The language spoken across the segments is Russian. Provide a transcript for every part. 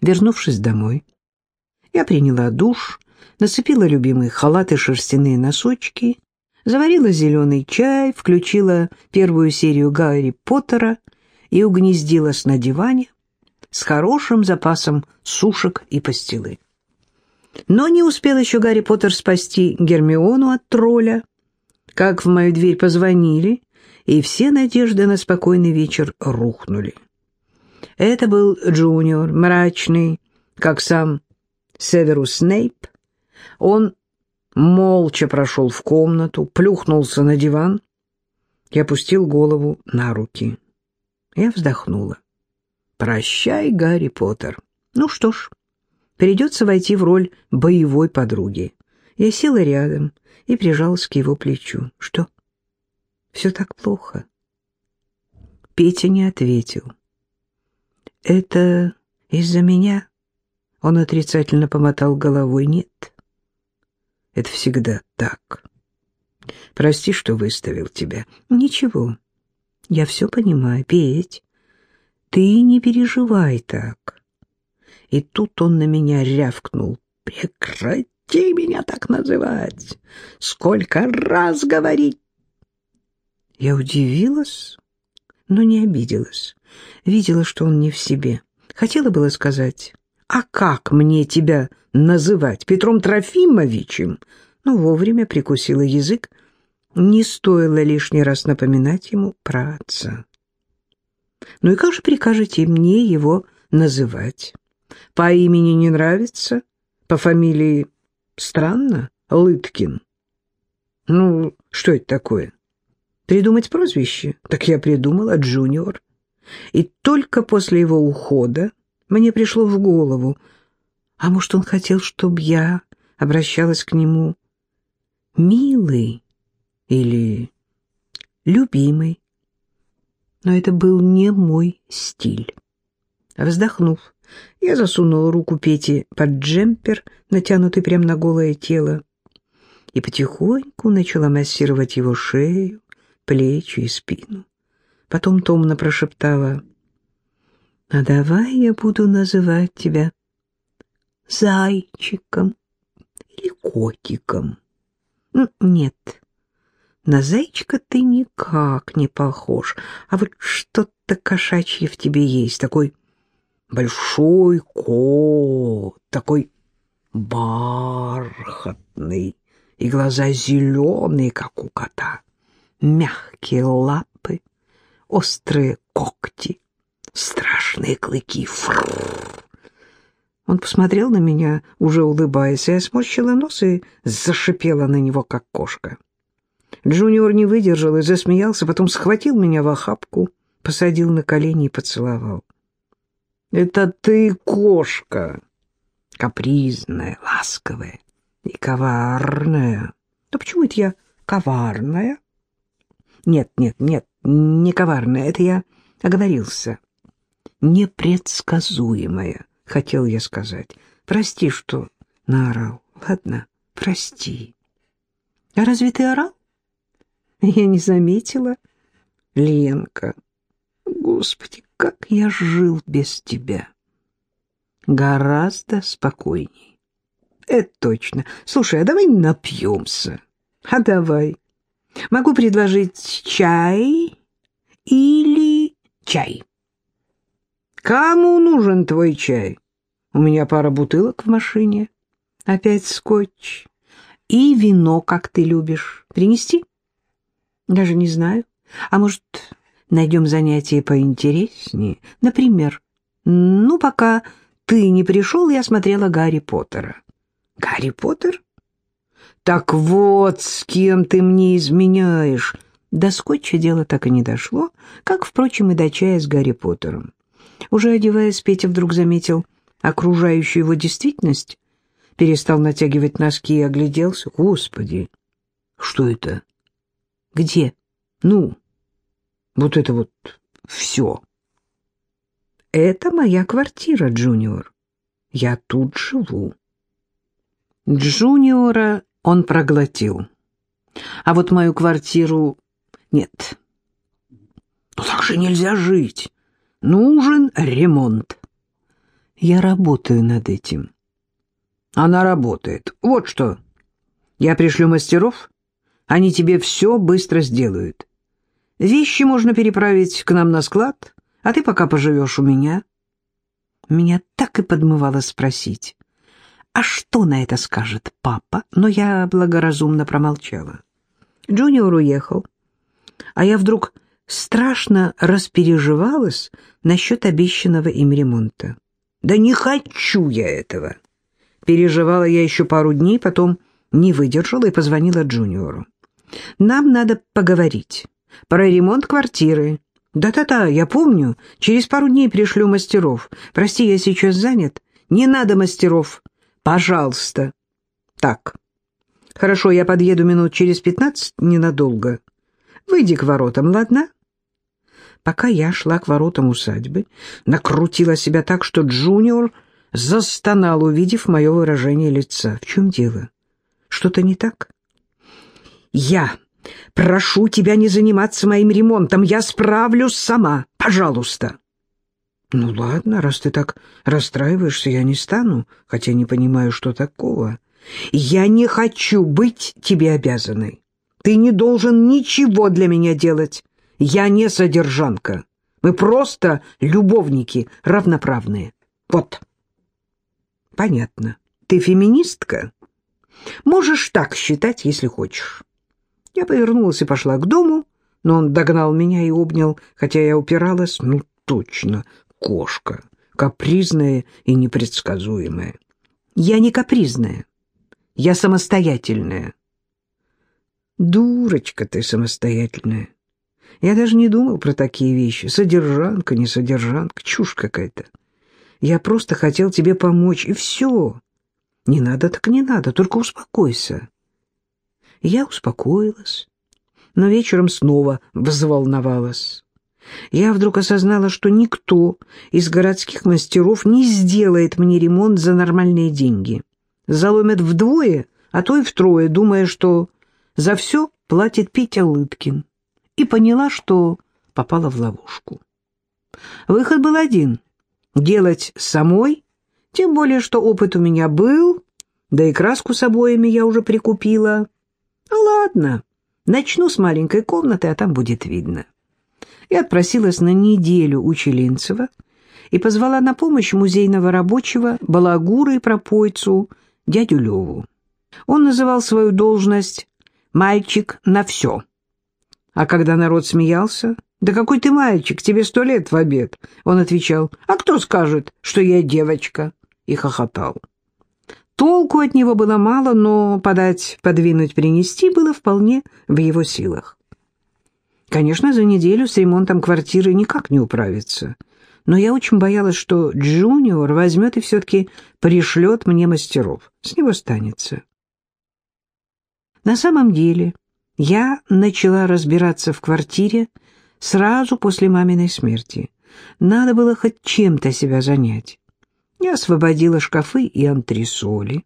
Вернувшись домой, я приняла душ, нацепила любимые халаты, шерстяные носочки, заварила зеленый чай, включила первую серию Гарри Поттера и угнездилась на диване с хорошим запасом сушек и пастилы. Но не успел еще Гарри Поттер спасти Гермиону от тролля, как в мою дверь позвонили, и все надежды на спокойный вечер рухнули. Это был Джуниор, мрачный, как сам Северус Снейп. Он молча прошел в комнату, плюхнулся на диван и опустил голову на руки. Я вздохнула. «Прощай, Гарри Поттер. Ну что ж, придется войти в роль боевой подруги». Я села рядом и прижалась к его плечу. «Что? Все так плохо?» Петя не ответил. «Это из-за меня?» Он отрицательно помотал головой. «Нет, это всегда так. Прости, что выставил тебя. Ничего, я все понимаю, Петь. Ты не переживай так». И тут он на меня рявкнул. «Прекрати меня так называть! Сколько раз говорить!» Я удивилась, но не обиделась. Видела, что он не в себе. Хотела было сказать, «А как мне тебя называть? Петром Трофимовичем?» Но вовремя прикусила язык. Не стоило лишний раз напоминать ему про отца. «Ну и как же прикажете мне его называть? По имени не нравится? По фамилии странно? Лыткин?» «Ну, что это такое?» Придумать прозвище? Так я придумала Джуниор. И только после его ухода мне пришло в голову, а может, он хотел, чтобы я обращалась к нему «милый» или «любимый». Но это был не мой стиль. Вздохнув, я засунула руку Пети под джемпер, натянутый прямо на голое тело, и потихоньку начала массировать его шею, плечи и спину. Потом томно прошептала, «А давай я буду называть тебя зайчиком или котиком». «Нет, на зайчика ты никак не похож, а вот что-то кошачье в тебе есть, такой большой кот, такой бархатный, и глаза зеленые, как у кота мягкие лапы, острые когти, страшные клыки. Он посмотрел на меня, уже улыбаясь, я сморщила нос и зашипела на него, как кошка. Джуниор не выдержал и засмеялся, потом схватил меня в охапку, посадил на колени и поцеловал. «Это ты кошка, капризная, ласковая и коварная». «Да почему это я коварная?» Нет, нет, нет, не коварная, это я оговорился. Непредсказуемая, хотел я сказать. Прости, что наорал. Ладно, прости. А разве ты орал? Я не заметила. Ленка, господи, как я жил без тебя. Гораздо спокойней. Это точно. Слушай, а давай напьемся. А давай. Могу предложить чай или чай. Кому нужен твой чай? У меня пара бутылок в машине. Опять скотч. И вино, как ты любишь. Принести? Даже не знаю. А может, найдем занятие поинтереснее? Например, ну, пока ты не пришел, я смотрела Гарри Поттера. Гарри Поттер? Так вот, с кем ты мне изменяешь. До скотча дело так и не дошло, как, впрочем, и до чая с Гарри Поттером. Уже одеваясь, Петя вдруг заметил окружающую его действительность, перестал натягивать носки и огляделся. Господи, что это? Где? Ну, вот это вот все. Это моя квартира, Джуниор. Я тут живу. Джуниора он проглотил. А вот мою квартиру нет. Ну так же нельзя жить. Нужен ремонт. Я работаю над этим. Она работает. Вот что. Я пришлю мастеров, они тебе все быстро сделают. Вещи можно переправить к нам на склад, а ты пока поживешь у меня. Меня так и подмывало спросить, а что на это скажет папа? Но я благоразумно промолчала. Джуниор уехал, а я вдруг страшно распереживалась насчет обещанного им ремонта. «Да не хочу я этого!» Переживала я еще пару дней, потом не выдержала и позвонила Джуниору. «Нам надо поговорить. Про ремонт квартиры. Да-да-да, я помню. Через пару дней пришлю мастеров. Прости, я сейчас занят. Не надо мастеров. Пожалуйста. Так. Хорошо, я подъеду минут через пятнадцать, ненадолго. Выйди к воротам, ладно?» Пока я шла к воротам усадьбы, накрутила себя так, что Джуниор застонал, увидев мое выражение лица. В чем дело? Что-то не так? Я прошу тебя не заниматься моим ремонтом. Я справлюсь сама. Пожалуйста. Ну ладно, раз ты так расстраиваешься, я не стану, хотя не понимаю, что такого. Я не хочу быть тебе обязанной. Ты не должен ничего для меня делать. Я не содержанка. Мы просто любовники, равноправные. Вот. Понятно. Ты феминистка? Можешь так считать, если хочешь. Я повернулась и пошла к дому, но он догнал меня и обнял, хотя я упиралась. Ну, точно, кошка. Капризная и непредсказуемая. Я не капризная. Я самостоятельная. Дурочка ты самостоятельная. Я даже не думал про такие вещи. Содержанка, не содержанка, чушь какая-то. Я просто хотел тебе помочь, и все. Не надо так не надо, только успокойся. Я успокоилась, но вечером снова взволновалась. Я вдруг осознала, что никто из городских мастеров не сделает мне ремонт за нормальные деньги. Заломят вдвое, а то и втрое, думая, что за все платит Петя Лыткин. И поняла, что попала в ловушку. Выход был один — делать самой, тем более, что опыт у меня был, да и краску с обоями я уже прикупила. Ладно, начну с маленькой комнаты, а там будет видно. Я отпросилась на неделю у Челинцева и позвала на помощь музейного рабочего, балагура и пропойцу дядю Леву. Он называл свою должность «мальчик на все». А когда народ смеялся, «Да какой ты мальчик, тебе сто лет в обед», он отвечал, «А кто скажет, что я девочка?» и хохотал. Толку от него было мало, но подать, подвинуть, принести было вполне в его силах. Конечно, за неделю с ремонтом квартиры никак не управиться, но я очень боялась, что Джуниор возьмет и все-таки пришлет мне мастеров. С него станется. На самом деле я начала разбираться в квартире сразу после маминой смерти. Надо было хоть чем-то себя занять. Я освободила шкафы и антресоли,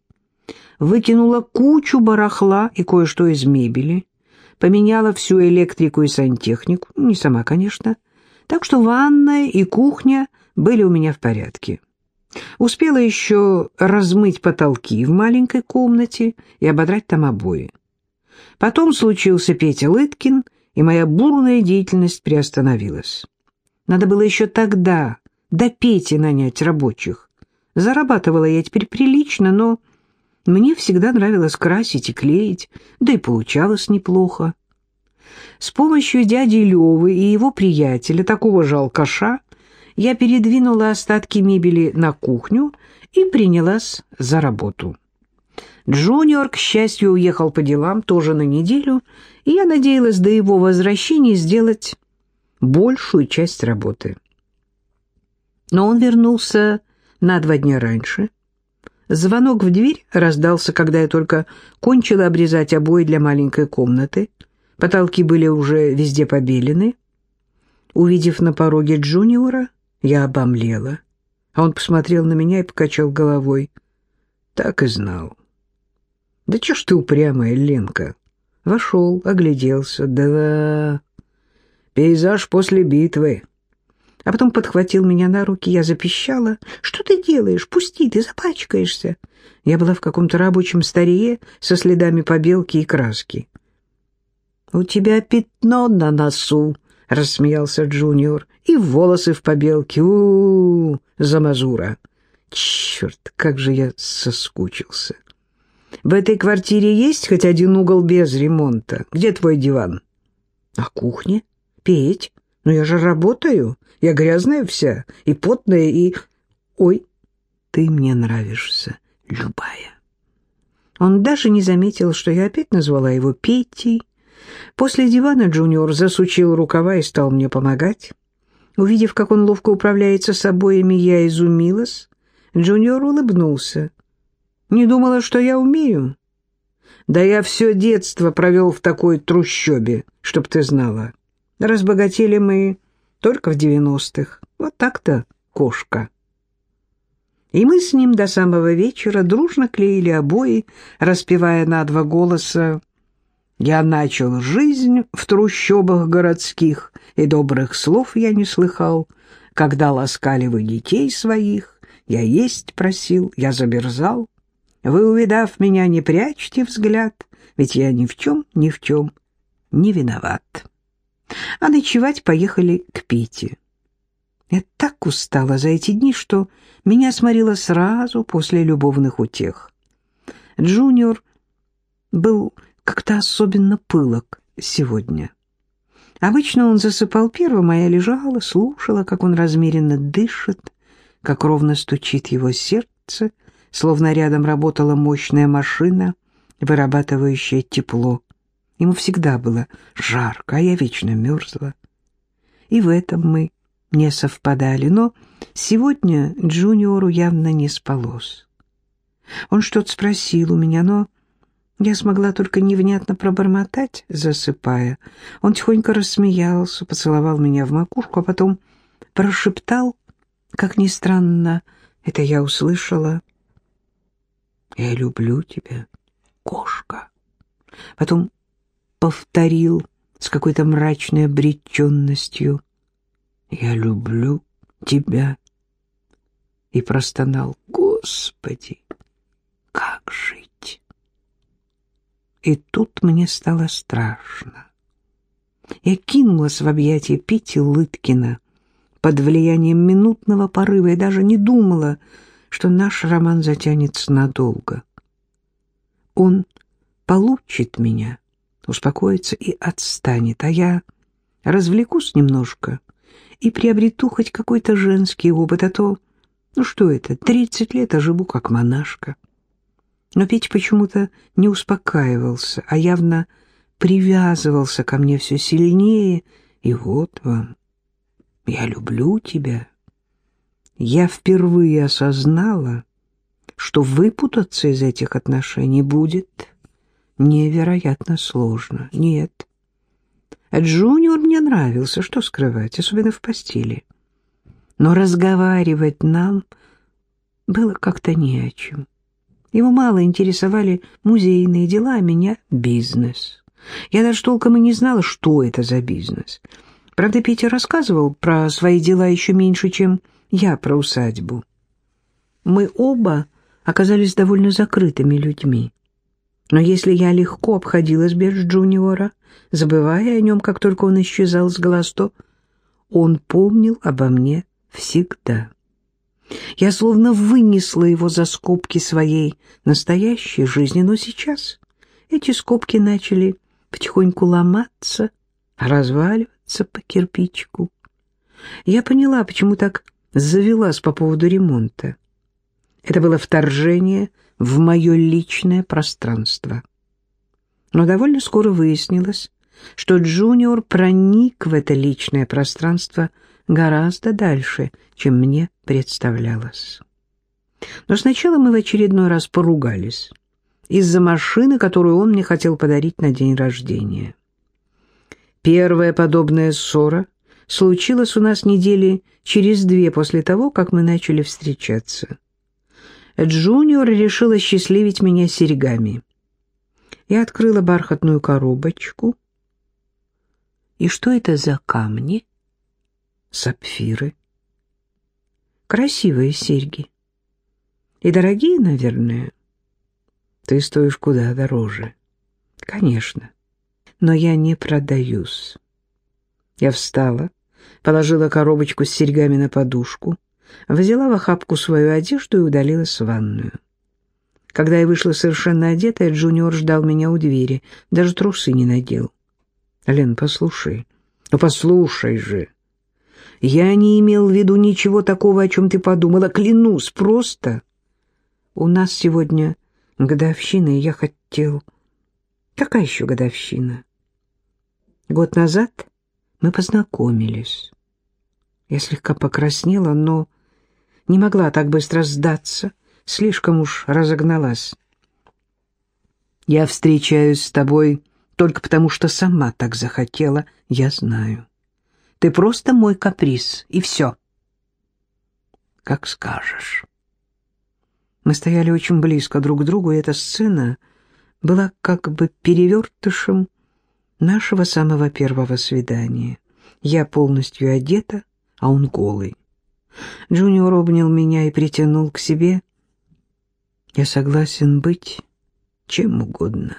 выкинула кучу барахла и кое-что из мебели, поменяла всю электрику и сантехнику, не сама, конечно, так что ванная и кухня были у меня в порядке. Успела еще размыть потолки в маленькой комнате и ободрать там обои. Потом случился Петя Лыткин, и моя бурная деятельность приостановилась. Надо было еще тогда до Пети нанять рабочих. Зарабатывала я теперь прилично, но мне всегда нравилось красить и клеить, да и получалось неплохо. С помощью дяди Левы и его приятеля, такого же алкаша, я передвинула остатки мебели на кухню и принялась за работу. Джуниор, к счастью, уехал по делам тоже на неделю, и я надеялась до его возвращения сделать большую часть работы. Но он вернулся на два дня раньше. Звонок в дверь раздался, когда я только кончила обрезать обои для маленькой комнаты. Потолки были уже везде побелены. Увидев на пороге Джуниора, я обомлела. А он посмотрел на меня и покачал головой. Так и знал. «Да чё ж ты упрямая, Ленка?» Вошел, огляделся. «Да, пейзаж после битвы. А потом подхватил меня на руки. Я запищала. «Что ты делаешь? Пусти, ты запачкаешься!» Я была в каком-то рабочем старье со следами побелки и краски. «У тебя пятно на носу», — рассмеялся Джуниор, — «и волосы в побелке. у у, -у замазура». Черт, как же я соскучился. В этой квартире есть хоть один угол без ремонта? Где твой диван? На кухне. Петь. Но я же работаю. Я грязная вся, и потная, и... Ой, ты мне нравишься, любая. Он даже не заметил, что я опять назвала его Петей. После дивана Джуниор засучил рукава и стал мне помогать. Увидев, как он ловко управляется с обоями, я изумилась. Джуниор улыбнулся. «Не думала, что я умею?» «Да я все детство провел в такой трущобе, чтоб ты знала. Разбогатели мы только в девяностых. Вот так-то, кошка. И мы с ним до самого вечера дружно клеили обои, распевая на два голоса «Я начал жизнь в трущобах городских, и добрых слов я не слыхал, когда ласкали вы детей своих, я есть просил, я заберзал. Вы, увидав меня, не прячьте взгляд, ведь я ни в чем, ни в чем не виноват» а ночевать поехали к Пете. Я так устала за эти дни, что меня сморило сразу после любовных утех. Джуниор был как-то особенно пылок сегодня. Обычно он засыпал первым, а я лежала, слушала, как он размеренно дышит, как ровно стучит его сердце, словно рядом работала мощная машина, вырабатывающая тепло. Ему всегда было жарко, а я вечно мерзла. И в этом мы не совпадали, но сегодня Джуниору явно не спалось. Он что-то спросил у меня, но я смогла только невнятно пробормотать, засыпая. Он тихонько рассмеялся, поцеловал меня в макушку, а потом прошептал, как ни странно, это я услышала. «Я люблю тебя, кошка». Потом повторил с какой-то мрачной обреченностью «Я люблю тебя» и простонал «Господи, как жить?» И тут мне стало страшно. Я кинулась в объятия Пити Лыткина под влиянием минутного порыва и даже не думала, что наш роман затянется надолго. Он получит меня — успокоится и отстанет, а я развлекусь немножко и приобрету хоть какой-то женский опыт, а то, ну что это, тридцать лет, а живу как монашка. Но Петя почему-то не успокаивался, а явно привязывался ко мне все сильнее, и вот вам, я люблю тебя. Я впервые осознала, что выпутаться из этих отношений будет невероятно сложно. Нет. Джуниор мне нравился, что скрывать, особенно в постели. Но разговаривать нам было как-то не о чем. Его мало интересовали музейные дела, а меня — бизнес. Я даже толком и не знала, что это за бизнес. Правда, Петя рассказывал про свои дела еще меньше, чем я про усадьбу. Мы оба оказались довольно закрытыми людьми. Но если я легко обходилась без Джуниора, забывая о нем, как только он исчезал с глаз, то он помнил обо мне всегда. Я словно вынесла его за скобки своей настоящей жизни, но сейчас эти скобки начали потихоньку ломаться, разваливаться по кирпичику. Я поняла, почему так завелась по поводу ремонта. Это было вторжение в мое личное пространство. Но довольно скоро выяснилось, что Джуниор проник в это личное пространство гораздо дальше, чем мне представлялось. Но сначала мы в очередной раз поругались из-за машины, которую он мне хотел подарить на день рождения. Первая подобная ссора случилась у нас недели через две после того, как мы начали встречаться. Джуниор решил осчастливить меня серьгами. Я открыла бархатную коробочку. «И что это за камни?» сапфиры. Красивые серьги. И дорогие, наверное. Ты стоишь куда дороже. Конечно. Но я не продаюсь. Я встала, положила коробочку с серьгами на подушку, взяла в охапку свою одежду и удалилась в ванную. Когда я вышла совершенно одетая, Джуниор ждал меня у двери, даже трусы не надел. Лен, послушай. Ну, послушай же. Я не имел в виду ничего такого, о чем ты подумала. Клянусь, просто. У нас сегодня годовщина, и я хотел... Какая еще годовщина? Год назад мы познакомились. Я слегка покраснела, но не могла так быстро сдаться, слишком уж разогналась. Я встречаюсь с тобой только потому, что сама так захотела, я знаю. Ты просто мой каприз, и все. Как скажешь. Мы стояли очень близко друг к другу, и эта сцена была как бы перевертышем нашего самого первого свидания. Я полностью одета, а он голый. Джуниор обнял меня и притянул к себе. Я согласен быть чем угодно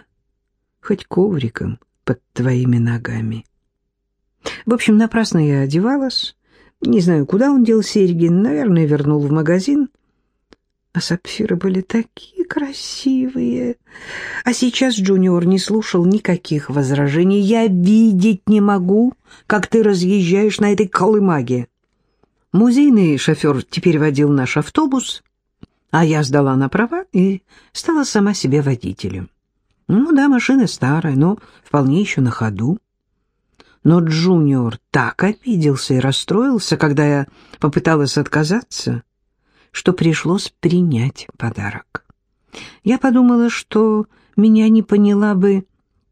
хоть ковриком под твоими ногами. В общем, напрасно я одевалась. Не знаю, куда он дел серьги, наверное, вернул в магазин. А сапфиры были такие красивые. А сейчас Джуниор не слушал никаких возражений. Я видеть не могу, как ты разъезжаешь на этой колымаге. Музейный шофер теперь водил наш автобус, а я сдала на права и стала сама себе водителем. Ну да, машина старая, но вполне еще на ходу. Но Джуниор так обиделся и расстроился, когда я попыталась отказаться, что пришлось принять подарок. Я подумала, что меня не поняла бы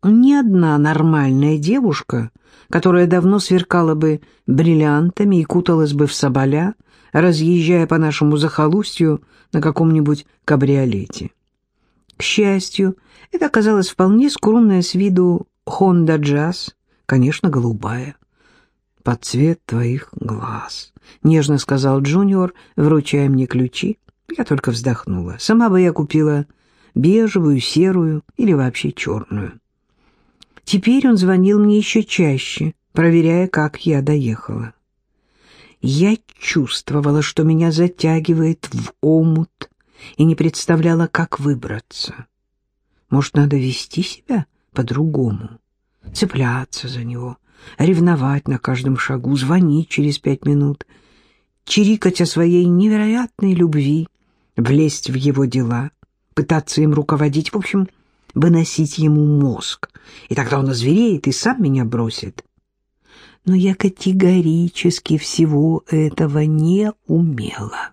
ни одна нормальная девушка, которая давно сверкала бы бриллиантами и куталась бы в соболя, разъезжая по нашему захолустью на каком-нибудь кабриолете. К счастью, это оказалась вполне скромная с виду Honda Jazz, конечно, голубая. «Под цвет твоих глаз», — нежно сказал Джуниор, вручая мне ключи. Я только вздохнула. Сама бы я купила бежевую, серую или вообще черную. Теперь он звонил мне еще чаще, проверяя, как я доехала. Я чувствовала, что меня затягивает в омут, и не представляла, как выбраться. Может, надо вести себя по-другому, цепляться за него, ревновать на каждом шагу, звонить через пять минут, чирикать о своей невероятной любви, влезть в его дела, пытаться им руководить, в общем, выносить ему мозг. И тогда он озвереет и сам меня бросит. Но я категорически всего этого не умела.